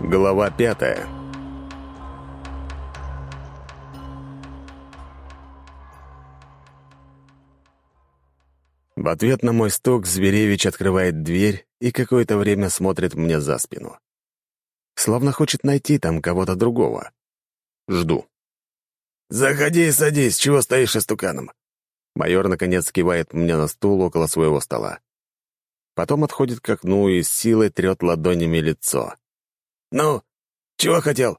Глава пятая В ответ на мой стук Зверевич открывает дверь и какое-то время смотрит мне за спину. Словно хочет найти там кого-то другого. Жду. «Заходи и садись, чего стоишь истуканом?» Майор, наконец, кивает мне на стул около своего стола. Потом отходит к окну и с силой трет ладонями лицо. «Ну, чего хотел?»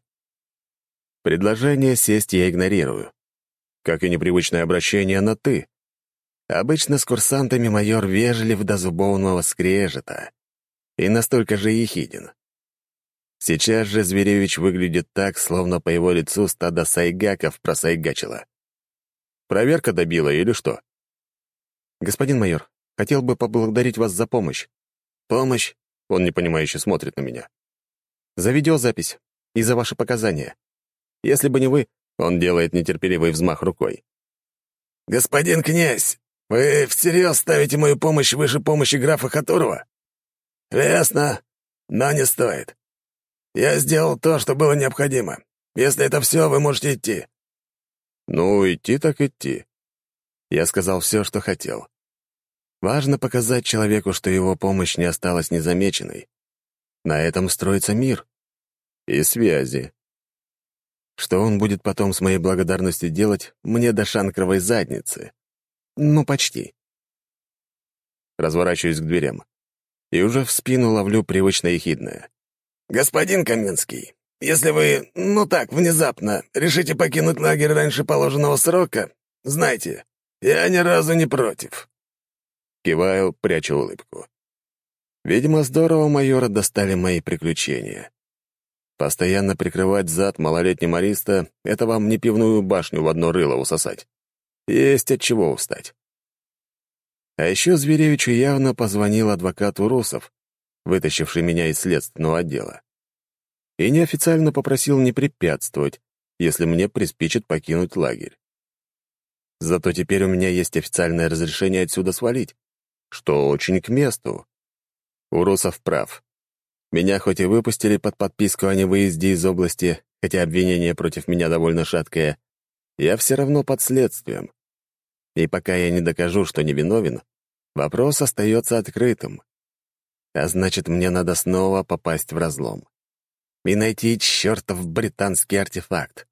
Предложение сесть я игнорирую. Как и непривычное обращение на «ты». Обычно с курсантами майор вежлив до зубовного скрежета и настолько же ехиден. Сейчас же Зверевич выглядит так, словно по его лицу стадо сайгаков просайгачило. Проверка добила или что? «Господин майор, хотел бы поблагодарить вас за помощь». «Помощь?» — он непонимающе смотрит на меня. «За видеозапись и за ваши показания. Если бы не вы...» — он делает нетерпеливый взмах рукой. «Господин князь, «Вы всерьез ставите мою помощь выше помощи графа Хатурова?» «Ясно, но не стоит. Я сделал то, что было необходимо. Если это все, вы можете идти». «Ну, идти так идти». Я сказал все, что хотел. Важно показать человеку, что его помощь не осталась незамеченной. На этом строится мир. И связи. Что он будет потом с моей благодарностью делать, мне до шанкровой задницы. Ну, почти. Разворачиваюсь к дверям. И уже в спину ловлю привычно ехидное. «Господин Каменский, если вы, ну так, внезапно, решите покинуть лагерь раньше положенного срока, знайте, я ни разу не против». Киваю, прячу улыбку. Видимо, здорово майора достали мои приключения. Постоянно прикрывать зад малолетним ариста — это вам не пивную башню в одно рыло усосать. Есть от чего устать. А еще Зверевичу явно позвонил адвокат Урусов, вытащивший меня из следственного отдела. И неофициально попросил не препятствовать, если мне приспичит покинуть лагерь. Зато теперь у меня есть официальное разрешение отсюда свалить, что очень к месту. Урусов прав. Меня хоть и выпустили под подписку о невыезде из области, хотя обвинение против меня довольно шаткое, я все равно под следствием. И пока я не докажу, что невиновен, вопрос остается открытым. А значит, мне надо снова попасть в разлом. И найти чертов британский артефакт.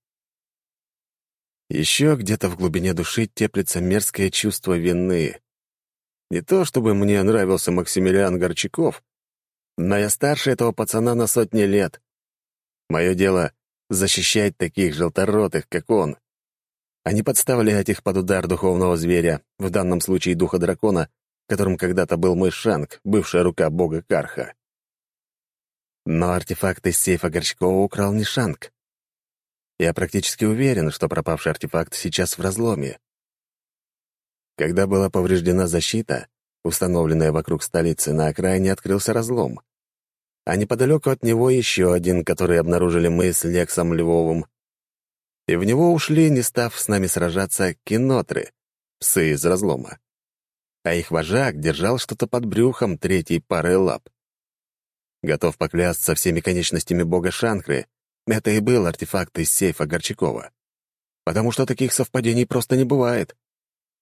Еще где-то в глубине души теплится мерзкое чувство вины. Не то чтобы мне нравился Максимилиан Горчаков, но я старше этого пацана на сотни лет. Мое дело — защищать таких желторотых, как он а не подставлять их под удар духовного зверя, в данном случае духа дракона, которым когда-то был мой Шанг, бывшая рука бога Карха. Но артефакт из сейфа Горчакова украл не Шанг. Я практически уверен, что пропавший артефакт сейчас в разломе. Когда была повреждена защита, установленная вокруг столицы, на окраине открылся разлом. А неподалеку от него еще один, который обнаружили мы с Лексом Львовым и в него ушли, не став с нами сражаться, кинотры, псы из разлома. А их вожак держал что-то под брюхом третьей пары лап. Готов поклясться всеми конечностями бога Шанкры, это и был артефакт из сейфа Горчакова. Потому что таких совпадений просто не бывает.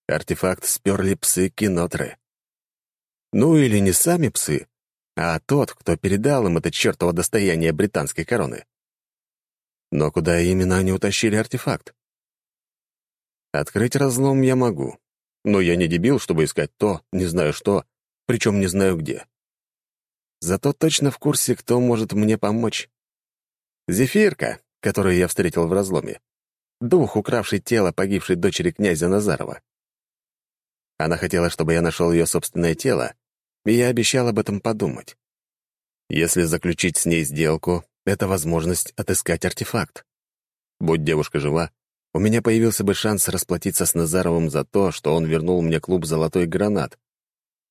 Артефакт сперли псы кинотры. Ну или не сами псы, а тот, кто передал им это чертово достояние британской короны. Но куда именно они утащили артефакт? Открыть разлом я могу, но я не дебил, чтобы искать то, не знаю что, причем не знаю где. Зато точно в курсе, кто может мне помочь. Зефирка, которую я встретил в разломе. Дух, укравший тело погибшей дочери князя Назарова. Она хотела, чтобы я нашел ее собственное тело, и я обещал об этом подумать. Если заключить с ней сделку, это возможность отыскать артефакт. Будь девушка жива, у меня появился бы шанс расплатиться с Назаровым за то, что он вернул мне клуб «Золотой гранат».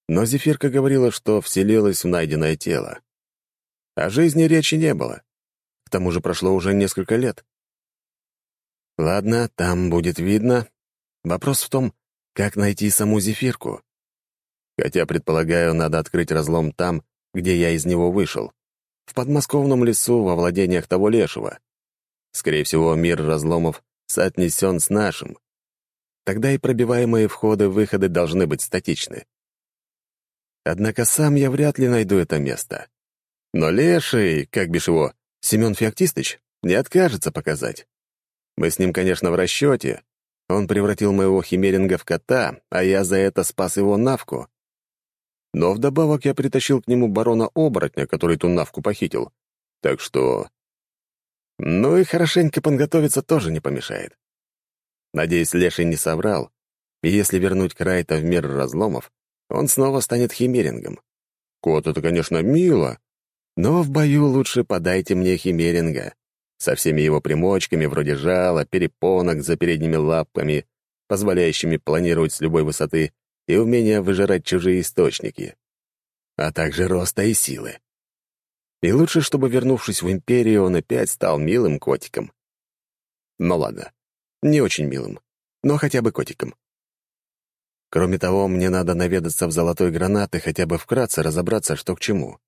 Но Зефирка говорила, что вселилась в найденное тело. О жизни речи не было. К тому же прошло уже несколько лет. Ладно, там будет видно. Вопрос в том, как найти саму Зефирку. Хотя, предполагаю, надо открыть разлом там, где я из него вышел. в подмосковном лесу во владениях того лешего. Скорее всего, мир разломов соотнесен с нашим. Тогда и пробиваемые входы-выходы должны быть статичны. Однако сам я вряд ли найду это место. Но леший, как бишь его, Семен Феоктистыч, не откажется показать. Мы с ним, конечно, в расчете. Он превратил моего химеринга в кота, а я за это спас его навку. Но вдобавок я притащил к нему барона-оборотня, который ту навку похитил. Так что... Ну и хорошенько подготовиться тоже не помешает. Надеюсь, Леший не соврал, и если вернуть Крайта в мир разломов, он снова станет химерингом. Кот — это, конечно, мило, но в бою лучше подайте мне химеринга со всеми его примочками вроде жала, перепонок за передними лапками, позволяющими планировать с любой высоты, и умение выжирать чужие источники, а также роста и силы. И лучше, чтобы, вернувшись в Империю, он опять стал милым котиком. Ну ладно, не очень милым, но хотя бы котиком. Кроме того, мне надо наведаться в Золотой Гранат и хотя бы вкратце разобраться, что к чему.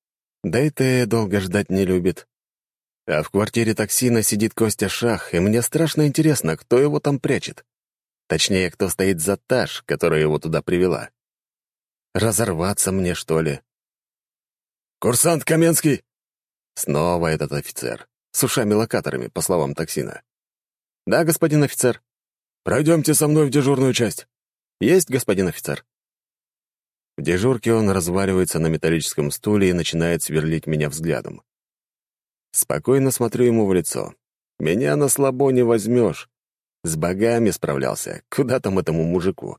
Да и Тея долго ждать не любит. А в квартире токсина сидит Костя Шах, и мне страшно интересно, кто его там прячет. Точнее, кто стоит за Таш, которая его туда привела. Разорваться мне, что ли? «Курсант Каменский!» Снова этот офицер. С ушами-локаторами, по словам токсина. «Да, господин офицер». «Пройдемте со мной в дежурную часть». «Есть, господин офицер». В дежурке он разваливается на металлическом стуле и начинает сверлить меня взглядом. Спокойно смотрю ему в лицо. Меня на слабо не возьмешь. С богами справлялся. Куда там этому мужику?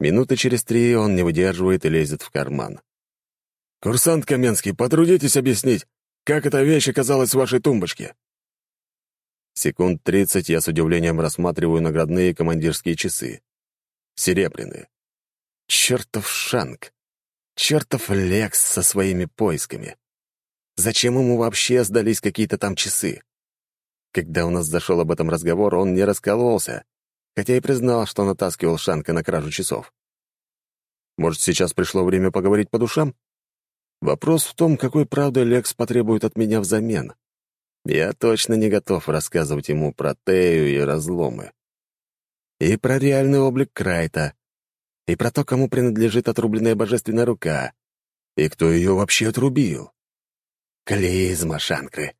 Минуты через три он не выдерживает и лезет в карман. «Курсант Каменский, потрудитесь объяснить, как эта вещь оказалась в вашей тумбочке?» Секунд тридцать я с удивлением рассматриваю наградные командирские часы. Серебряные. Чертов Шанг. Чертов Лекс со своими поисками. Зачем ему вообще сдались какие-то там часы? Когда у нас зашел об этом разговор, он не раскололся, хотя и признал, что натаскивал Шанка на кражу часов. Может, сейчас пришло время поговорить по душам? Вопрос в том, какой правдой Лекс потребует от меня взамен. Я точно не готов рассказывать ему про Тею и разломы. И про реальный облик Крайта. И про то, кому принадлежит отрубленная божественная рука. И кто ее вообще отрубил. Клизма, Шанкры.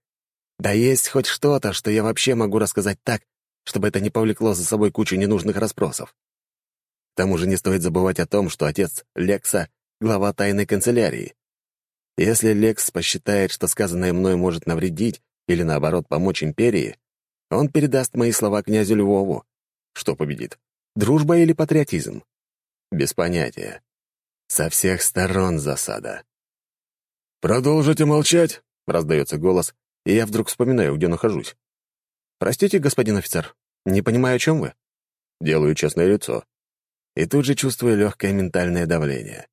Да есть хоть что-то, что я вообще могу рассказать так, чтобы это не повлекло за собой кучу ненужных расспросов. К тому же не стоит забывать о том, что отец Лекса — глава тайной канцелярии. Если Лекс посчитает, что сказанное мной может навредить или, наоборот, помочь империи, он передаст мои слова князю Львову. Что победит? Дружба или патриотизм? Без понятия. Со всех сторон засада. «Продолжите молчать?» — раздается голос, и я вдруг вспоминаю, где нахожусь. «Простите, господин офицер, не понимаю, о чем вы?» Делаю честное лицо. И тут же чувствую легкое ментальное давление.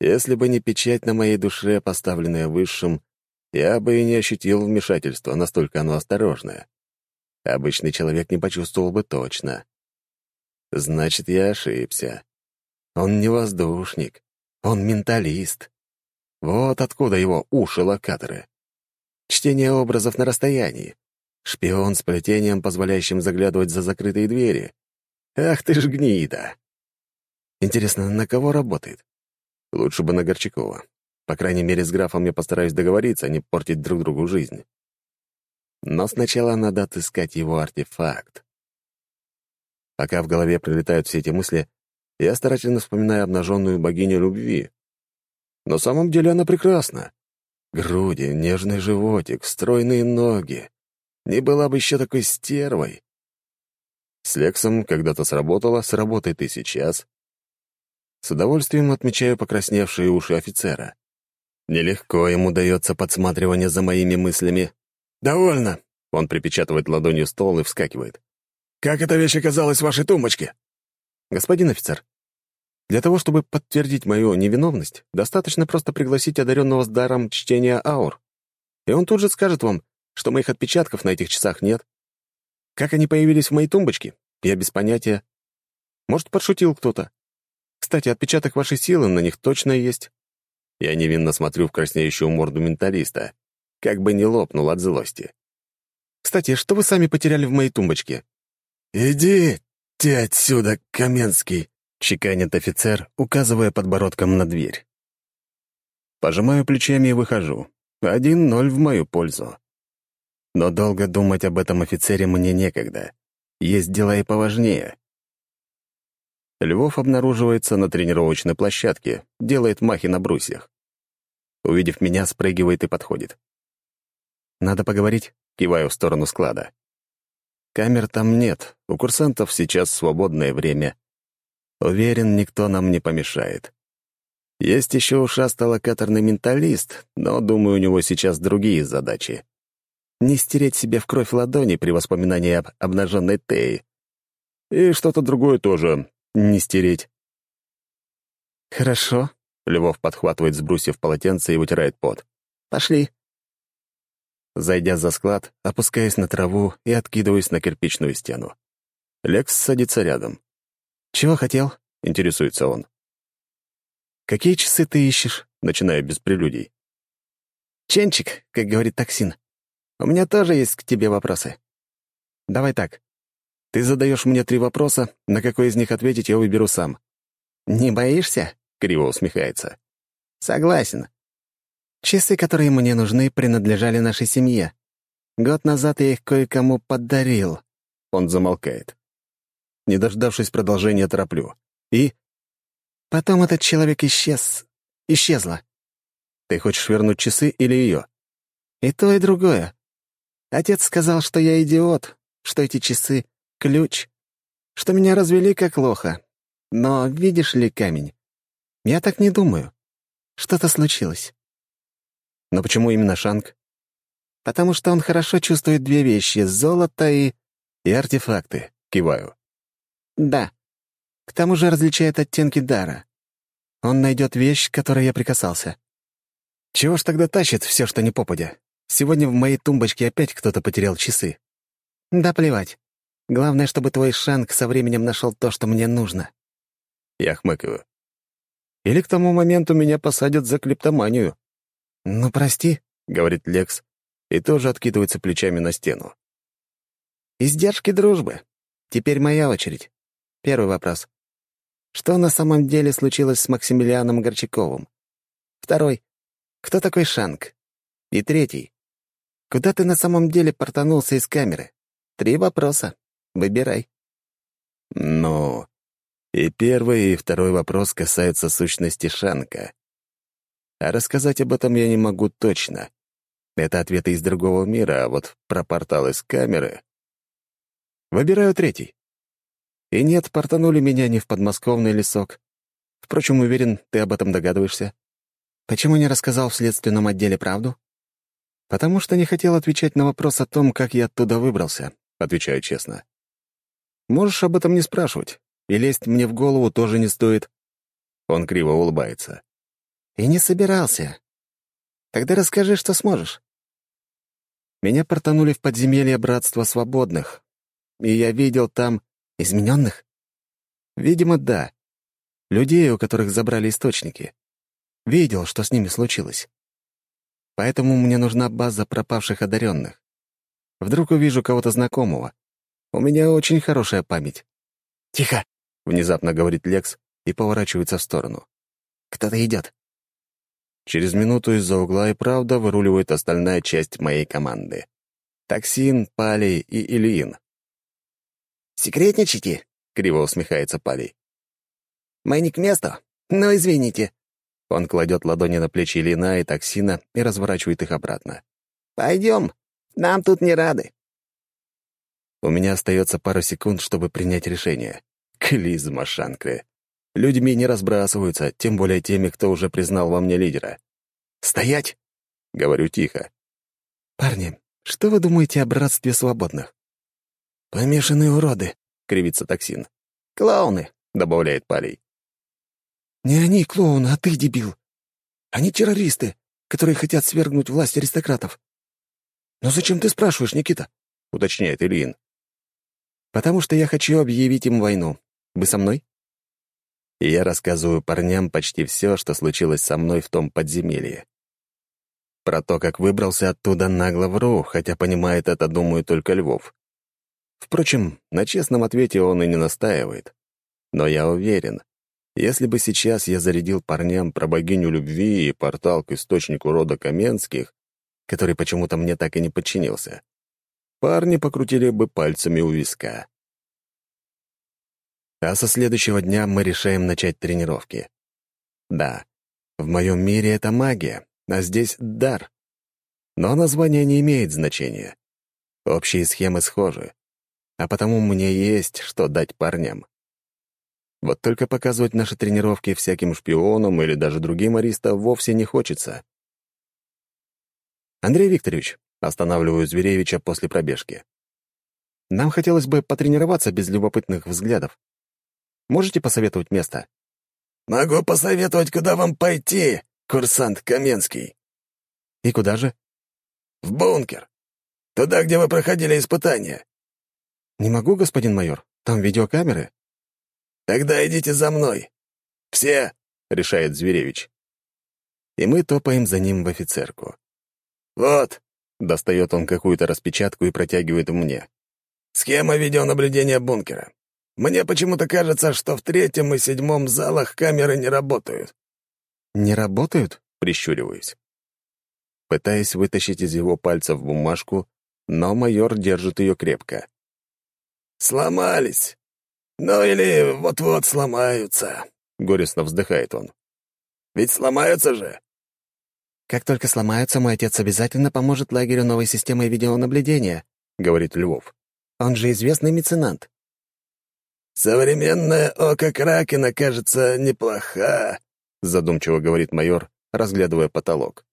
Если бы не печать на моей душе, поставленная высшим, я бы и не ощутил вмешательства, настолько оно осторожное. Обычный человек не почувствовал бы точно. Значит, я ошибся. Он не воздушник, он менталист. Вот откуда его уши-локаторы чтение образов на расстоянии, шпион с плетением, позволяющим заглядывать за закрытые двери. Ах ты ж гнида! Интересно, на кого работает? Лучше бы на Горчакова. По крайней мере, с графом я постараюсь договориться, а не портить друг другу жизнь. Но сначала надо отыскать его артефакт. Пока в голове прилетают все эти мысли, я старательно вспоминаю обнаженную богиню любви. На самом деле она прекрасна. Груди, нежный животик, стройные ноги. Не была бы еще такой стервой. С Лексом когда-то сработало, сработает и сейчас. С удовольствием отмечаю покрасневшие уши офицера. Нелегко ему дается подсматривание за моими мыслями. «Довольно!» — он припечатывает ладонью стол и вскакивает. «Как эта вещь оказалась в вашей тумбочке?» «Господин офицер, для того, чтобы подтвердить мою невиновность, достаточно просто пригласить одаренного с даром чтения аур. И он тут же скажет вам, что моих отпечатков на этих часах нет. Как они появились в моей тумбочке, я без понятия. Может, подшутил кто-то. Кстати, отпечаток вашей силы на них точно есть. Я невинно смотрю в краснеющую морду менталиста, как бы не лопнул от злости. «Кстати, что вы сами потеряли в моей тумбочке?» «Иди ты отсюда, Каменский!» — чеканит офицер, указывая подбородком на дверь. Пожимаю плечами и выхожу. Один ноль в мою пользу. Но долго думать об этом офицере мне некогда. Есть дела и поважнее. Львов обнаруживается на тренировочной площадке, делает махи на брусьях. Увидев меня, спрыгивает и подходит. «Надо поговорить?» — киваю в сторону склада. Камер там нет, у курсантов сейчас свободное время. Уверен, никто нам не помешает. Есть еще ушастый локаторный менталист, но, думаю, у него сейчас другие задачи. Не стереть себе в кровь ладони при воспоминании об обнаженной Теи. И что-то другое тоже не стереть. «Хорошо», — Львов подхватывает с брусьев полотенце и вытирает пот. «Пошли». Зайдя за склад, опускаюсь на траву и откидываюсь на кирпичную стену. Лекс садится рядом. «Чего хотел?» — интересуется он. «Какие часы ты ищешь?» — начинаю без прелюдий. «Ченчик», как говорит токсин. «У меня тоже есть к тебе вопросы». «Давай так. Ты задаешь мне три вопроса, на какой из них ответить я выберу сам». «Не боишься?» — криво усмехается. «Согласен. Часы, которые мне нужны, принадлежали нашей семье. Год назад я их кое-кому подарил». Он замолкает. Не дождавшись продолжения, тороплю. «И?» Потом этот человек исчез. Исчезла. Ты хочешь вернуть часы или ее? И то, и другое. Отец сказал, что я идиот, что эти часы — ключ, что меня развели как лоха. Но видишь ли камень? Я так не думаю. Что-то случилось. Но почему именно Шанг? Потому что он хорошо чувствует две вещи — золото и... и артефакты. Киваю. Да. К тому же различает оттенки дара. Он найдет вещь, к которой я прикасался. Чего ж тогда тащит все, что не попадя? Сегодня в моей тумбочке опять кто-то потерял часы. Да плевать. Главное, чтобы твой Шанг со временем нашел то, что мне нужно. Я хмыкаю. Или к тому моменту меня посадят за клептоманию. «Ну, прости», — говорит Лекс, и тоже откидывается плечами на стену. «Издержки дружбы. Теперь моя очередь. Первый вопрос. Что на самом деле случилось с Максимилианом Горчаковым? Второй. Кто такой Шанг? И третий. Куда ты на самом деле портанулся из камеры? Три вопроса. Выбирай. Ну, и первый, и второй вопрос касаются сущности Шанка. А рассказать об этом я не могу точно. Это ответы из другого мира, а вот про портал из камеры... Выбираю третий. И нет, портанули меня не в подмосковный лесок. Впрочем, уверен, ты об этом догадываешься. Почему не рассказал в следственном отделе правду? Потому что не хотел отвечать на вопрос о том, как я оттуда выбрался, отвечаю честно. Можешь об этом не спрашивать, и лезть мне в голову тоже не стоит. Он криво улыбается. И не собирался. Тогда расскажи, что сможешь. Меня портанули в подземелье Братства Свободных, и я видел там Измененных? Видимо, да. Людей, у которых забрали источники. Видел, что с ними случилось. Поэтому мне нужна база пропавших одаренных. Вдруг увижу кого-то знакомого. У меня очень хорошая память. «Тихо!» — внезапно говорит Лекс и поворачивается в сторону. «Кто-то идет. Через минуту из-за угла и правда выруливает остальная часть моей команды. Токсин, Палей и Ильин. «Секретничайте?» — криво усмехается Палей. «Мы не к месту, но извините». Он кладет ладони на плечи Лина и Токсина и разворачивает их обратно. «Пойдем, нам тут не рады». У меня остается пара секунд, чтобы принять решение. Клизма Шанкре. Людьми не разбрасываются, тем более теми, кто уже признал во мне лидера. «Стоять!» — говорю тихо. «Парни, что вы думаете о братстве свободных?» «Помешанные уроды», — кривится токсин. «Клоуны», — добавляет Палей. «Не они клоуны, а ты дебил. Они террористы, которые хотят свергнуть власть аристократов». «Но зачем ты спрашиваешь, Никита?» — уточняет Ильин. «Потому что я хочу объявить им войну. Вы со мной?» и я рассказываю парням почти все, что случилось со мной в том подземелье. Про то, как выбрался оттуда, нагло вру, хотя понимает это, думаю, только Львов. Впрочем, на честном ответе он и не настаивает. Но я уверен, если бы сейчас я зарядил парням про богиню любви и портал к источнику рода Каменских, который почему-то мне так и не подчинился, парни покрутили бы пальцами у виска. А со следующего дня мы решаем начать тренировки. Да, в моем мире это магия, а здесь дар. Но название не имеет значения. Общие схемы схожи, а потому мне есть что дать парням. Вот только показывать наши тренировки всяким шпионам или даже другим аристам вовсе не хочется. Андрей Викторович, останавливаю Зверевича после пробежки. Нам хотелось бы потренироваться без любопытных взглядов. Можете посоветовать место? «Могу посоветовать, куда вам пойти, курсант Каменский». «И куда же?» «В бункер. Туда, где вы проходили испытания». «Не могу, господин майор. Там видеокамеры». «Тогда идите за мной. Все», — решает Зверевич. И мы топаем за ним в офицерку. «Вот», — достает он какую-то распечатку и протягивает мне. «Схема видеонаблюдения бункера. Мне почему-то кажется, что в третьем и седьмом залах камеры не работают». «Не работают?» — прищуриваюсь. Пытаясь вытащить из его пальцев бумажку, но майор держит ее крепко. «Сломались. Ну или вот-вот сломаются», — горестно вздыхает он. «Ведь сломаются же». «Как только сломаются, мой отец обязательно поможет лагерю новой системой видеонаблюдения», — говорит Львов. «Он же известный меценант». «Современное око Кракена, кажется, неплоха», — задумчиво говорит майор, разглядывая потолок.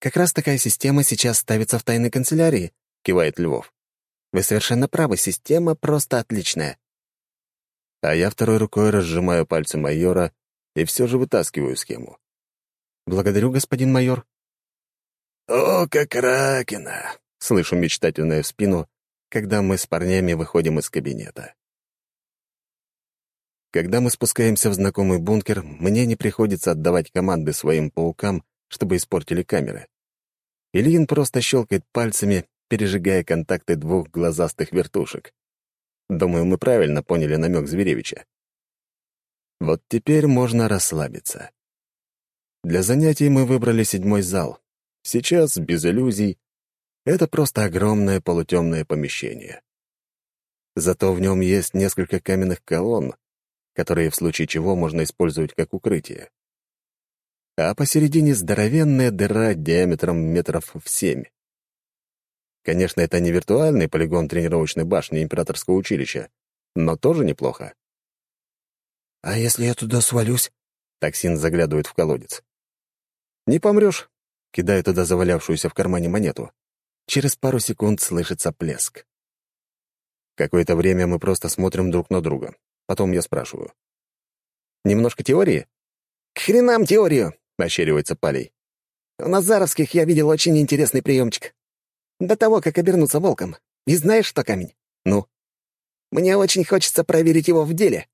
«Как раз такая система сейчас ставится в тайной канцелярии», — кивает Львов. «Вы совершенно правы, система просто отличная». А я второй рукой разжимаю пальцы майора и все же вытаскиваю схему. «Благодарю, господин майор». «Око Кракена», — слышу мечтательное в спину, когда мы с парнями выходим из кабинета. Когда мы спускаемся в знакомый бункер, мне не приходится отдавать команды своим паукам, чтобы испортили камеры. Ильин просто щелкает пальцами, пережигая контакты двух глазастых вертушек. Думаю, мы правильно поняли намек Зверевича. Вот теперь можно расслабиться. Для занятий мы выбрали седьмой зал. Сейчас, без иллюзий, это просто огромное полутемное помещение. Зато в нем есть несколько каменных колонн, которые в случае чего можно использовать как укрытие. А посередине здоровенная дыра диаметром метров в семь. Конечно, это не виртуальный полигон тренировочной башни императорского училища, но тоже неплохо. «А если я туда свалюсь?» Токсин заглядывает в колодец. «Не помрешь», — кидаю туда завалявшуюся в кармане монету. Через пару секунд слышится плеск. Какое-то время мы просто смотрим друг на друга. Потом я спрашиваю. «Немножко теории?» «К хренам теорию!» — ощеривается Палей. «У Назаровских я видел очень интересный приемчик. До того, как обернуться волком. И знаешь что, камень? Ну? Мне очень хочется проверить его в деле».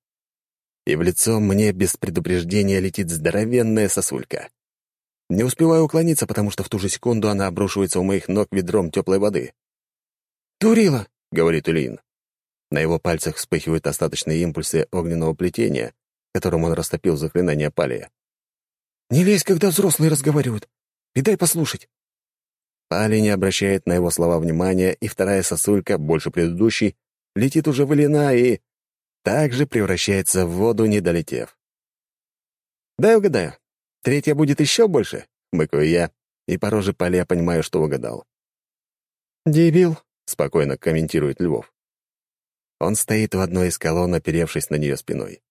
И в лицо мне без предупреждения летит здоровенная сосулька. Не успеваю уклониться, потому что в ту же секунду она обрушивается у моих ног ведром теплой воды. «Турила!» — говорит Ильин. На его пальцах вспыхивают остаточные импульсы огненного плетения, которым он растопил заклинание палия. «Не лезь, когда взрослые разговаривают, и дай послушать». Пали не обращает на его слова внимания, и вторая сосулька, больше предыдущей, летит уже в Ильина и также превращается в воду, не долетев. «Дай угадаю. Третья будет еще больше?» — мыкаю я, и по роже Пали понимаю, что угадал. «Дебил», — спокойно комментирует Львов. Он стоит в одной из колонн, оперевшись на нее спиной.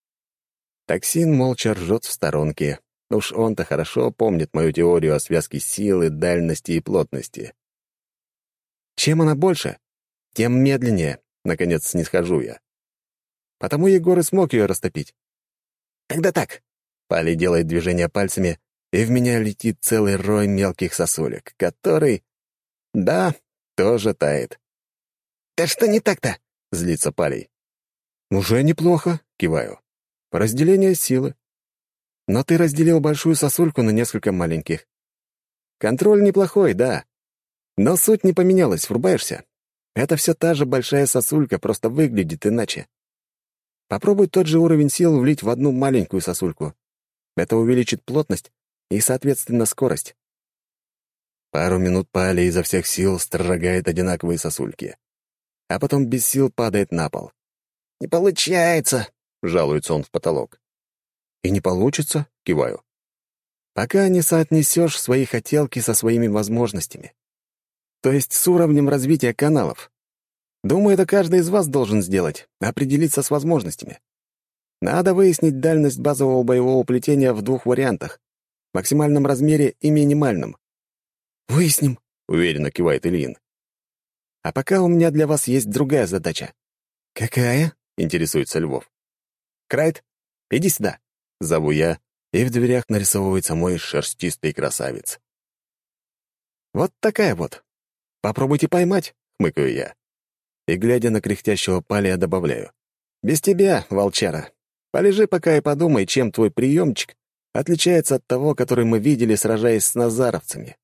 Токсин молча ржет в сторонке. Уж он-то хорошо помнит мою теорию о связке силы, дальности и плотности. Чем она больше, тем медленнее, наконец, снисхожу я. Потому Егор и смог ее растопить. «Когда так?» Пали делает движение пальцами, и в меня летит целый рой мелких сосулек, который... Да, тоже тает. «Да что не так-то?» — злится Палей. «Уже неплохо», — киваю. Разделение силы. Но ты разделил большую сосульку на несколько маленьких. Контроль неплохой, да. Но суть не поменялась, врубаешься? Это все та же большая сосулька, просто выглядит иначе. Попробуй тот же уровень сил влить в одну маленькую сосульку. Это увеличит плотность и, соответственно, скорость. Пару минут Пали изо всех сил строгает одинаковые сосульки, а потом без сил падает на пол. «Не получается», — жалуется он в потолок. «И не получится?» — киваю. «Пока не соотнесешь свои хотелки со своими возможностями. То есть с уровнем развития каналов. Думаю, это каждый из вас должен сделать, определиться с возможностями. Надо выяснить дальность базового боевого плетения в двух вариантах — максимальном размере и минимальном. «Выясним», — уверенно кивает Ильин. «А пока у меня для вас есть другая задача». «Какая?» — интересуется Львов. «Крайт, иди сюда», — зову я, и в дверях нарисовывается мой шерстистый красавец. «Вот такая вот. Попробуйте поймать», — хмыкаю я и, глядя на кряхтящего палия, добавляю. «Без тебя, волчара. Полежи пока и подумай, чем твой приемчик отличается от того, который мы видели, сражаясь с назаровцами».